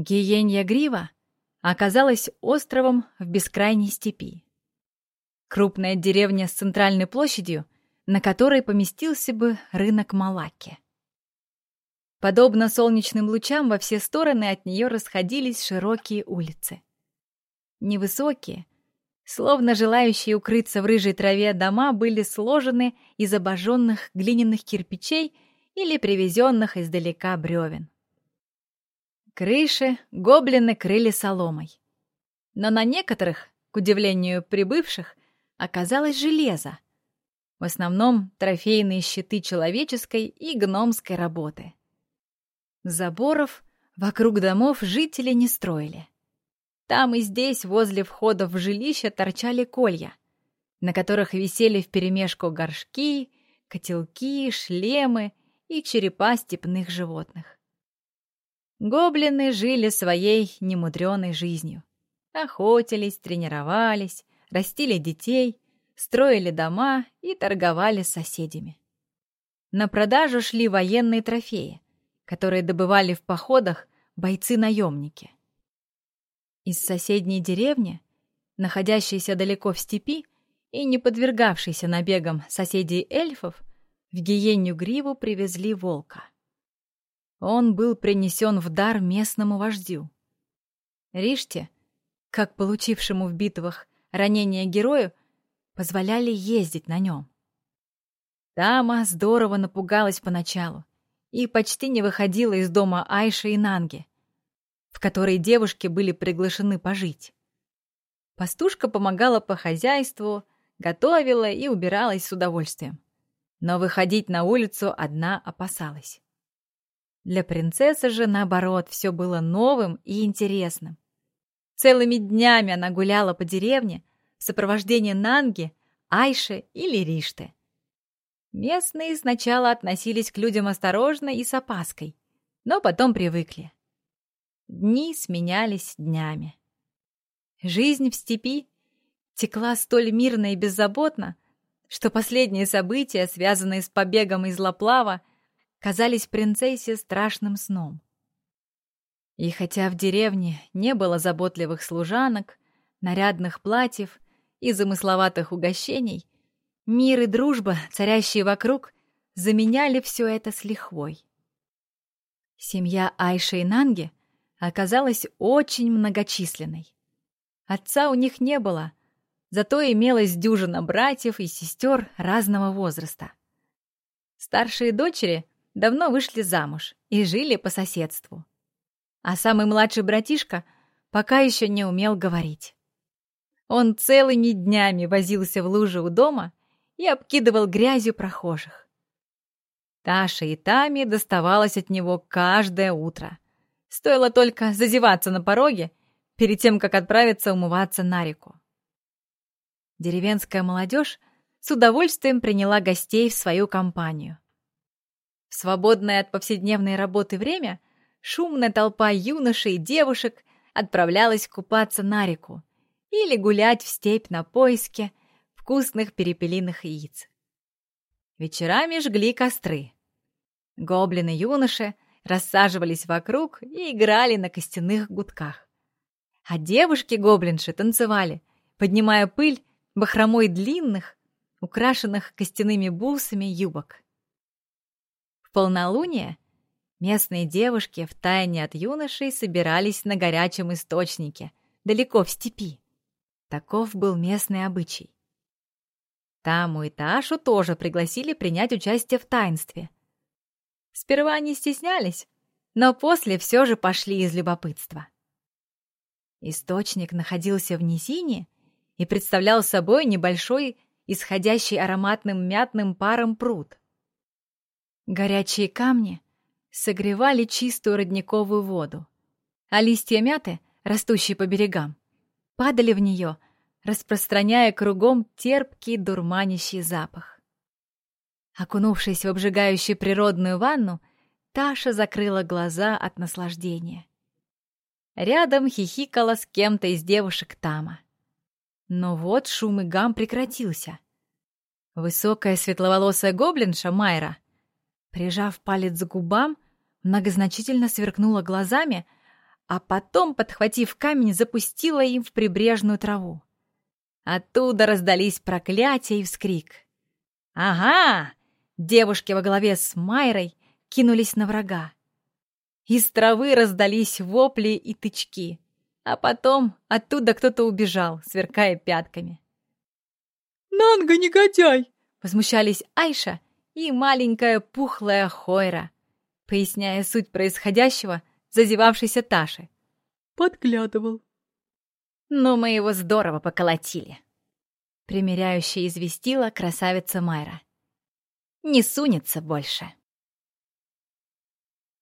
Гиенья Грива оказалась островом в бескрайней степи. Крупная деревня с центральной площадью, на которой поместился бы рынок Малаки. Подобно солнечным лучам, во все стороны от нее расходились широкие улицы. Невысокие, словно желающие укрыться в рыжей траве дома, были сложены из обожженных глиняных кирпичей или привезенных издалека бревен. Крыши гоблины крыли соломой. Но на некоторых, к удивлению прибывших, оказалось железо. В основном трофейные щиты человеческой и гномской работы. Заборов вокруг домов жители не строили. Там и здесь, возле входа в жилище, торчали колья, на которых висели вперемешку горшки, котелки, шлемы и черепа степных животных. Гоблины жили своей немудреной жизнью. Охотились, тренировались, растили детей, строили дома и торговали с соседями. На продажу шли военные трофеи, которые добывали в походах бойцы-наемники. Из соседней деревни, находящейся далеко в степи и не подвергавшейся набегам соседей эльфов, в гиенью гриву привезли волка. Он был принесен в дар местному вождю. Риште, как получившему в битвах ранение герою, позволяли ездить на нем. Дама здорово напугалась поначалу и почти не выходила из дома Айши и Нанги, в которой девушки были приглашены пожить. Пастушка помогала по хозяйству, готовила и убиралась с удовольствием. Но выходить на улицу одна опасалась. Для принцессы же, наоборот, все было новым и интересным. Целыми днями она гуляла по деревне в сопровождении Нанги, Айши или Ришты. Местные сначала относились к людям осторожно и с опаской, но потом привыкли. Дни сменялись днями. Жизнь в степи текла столь мирно и беззаботно, что последние события, связанные с побегом из Лаплава, казались принцессе страшным сном. И хотя в деревне не было заботливых служанок, нарядных платьев и замысловатых угощений, Мир и дружба, царящие вокруг, заменяли все это с лихвой. Семья Айши и Нанги оказалась очень многочисленной. Отца у них не было, зато имелась дюжина братьев и сестер разного возраста. Старшие дочери давно вышли замуж и жили по соседству. А самый младший братишка пока еще не умел говорить. Он целыми днями возился в луже у дома и обкидывал грязью прохожих. Таша и Тами доставалось от него каждое утро. Стоило только зазеваться на пороге перед тем, как отправиться умываться на реку. Деревенская молодежь с удовольствием приняла гостей в свою компанию. В свободное от повседневной работы время шумная толпа юношей и девушек отправлялась купаться на реку или гулять в степь на поиске вкусных перепелиных яиц. Вечерами жгли костры. Гоблины-юноши рассаживались вокруг и играли на костяных гудках. А девушки-гоблинши танцевали, поднимая пыль бахромой длинных, украшенных костяными бусами юбок. В полнолуние местные девушки втайне от юношей собирались на горячем источнике, далеко в степи. Таков был местный обычай. Таму и Ташу тоже пригласили принять участие в таинстве. Сперва они стеснялись, но после все же пошли из любопытства. Источник находился в низине и представлял собой небольшой, исходящий ароматным мятным паром пруд. Горячие камни согревали чистую родниковую воду, а листья мяты, растущие по берегам, падали в нее — распространяя кругом терпкий дурманящий запах. Окунувшись в обжигающую природную ванну, Таша закрыла глаза от наслаждения. Рядом хихикала с кем-то из девушек Тама. Но вот шум и гам прекратился. Высокая светловолосая гоблинша Майра, прижав палец к губам, многозначительно сверкнула глазами, а потом, подхватив камень, запустила им в прибрежную траву. Оттуда раздались проклятия и вскрик. «Ага!» Девушки во главе с Майрой кинулись на врага. Из травы раздались вопли и тычки, а потом оттуда кто-то убежал, сверкая пятками. «Нанга, негодяй!» — возмущались Айша и маленькая пухлая Хойра, поясняя суть происходящего зазевавшейся Таши. «Подглядывал». «Но мы его здорово поколотили», — примиряюще известила красавица Майра. «Не сунется больше».